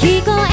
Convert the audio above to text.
聞こ。え